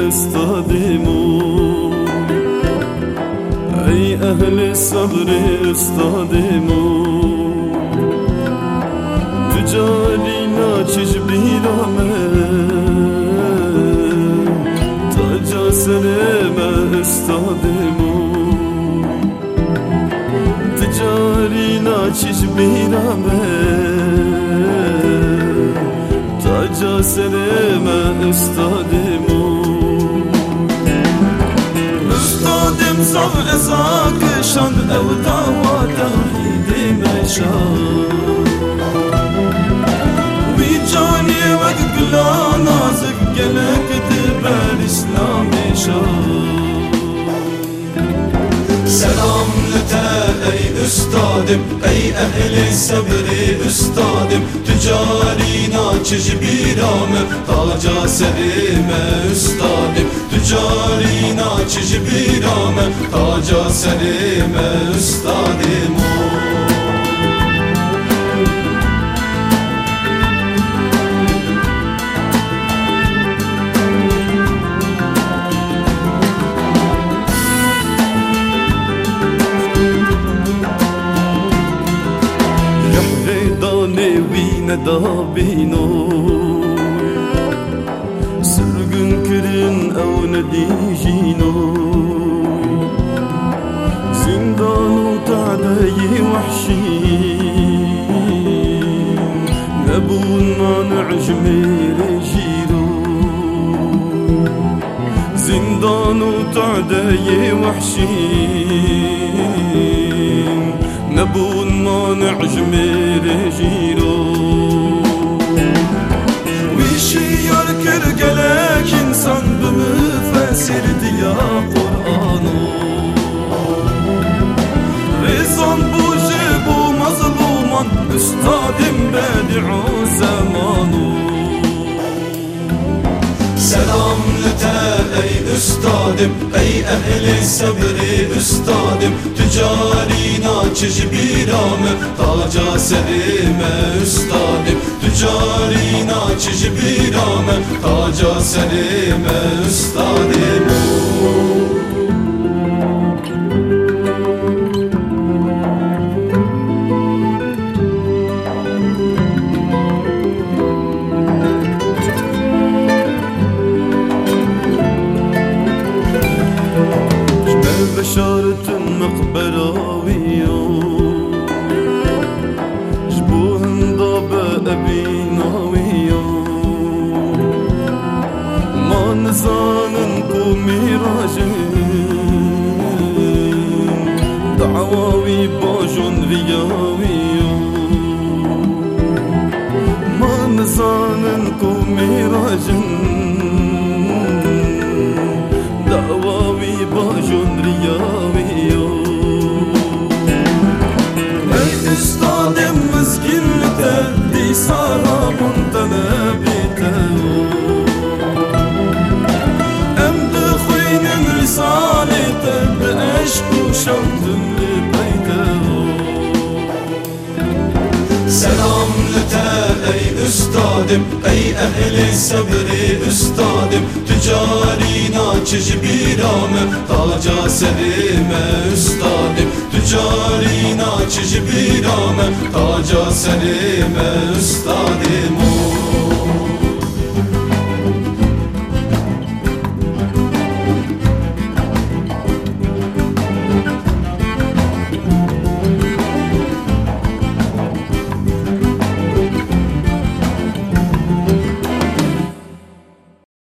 استادمون. ای اهل صبر استادمون. تو جالی ناچش بیرامه. تا جا ما من تو جالی ناچش بیرامه استادم صف ازاك شان او دعوة ايدي مشان ويجاني وقت لا نازك قلك تبال اسلامي شان üstadım Ey ehli sabri üstadım Tücari naçici bir amı Taca serime üstadım. Tücari naçici bir amı Taca serime üstadım ندابينو. سرگن کرن أو ندیجینو زندانو تعدي وحشي. نبون مانع جمير جيرو زندانو تعدي وحشي. Üstadım Ey ehli sabri üstadım. Tücari naçici bir amı Taca serime üstadım. Tücari naçici bir amı Taca serime üstadım ما نزانن ميراجن Selam lüte ey üstadım Ey ehli sabri üstadım. Tücari naçici bir amı Taca serime üstadım. Tücari naçici bir amı Taca serime üstadım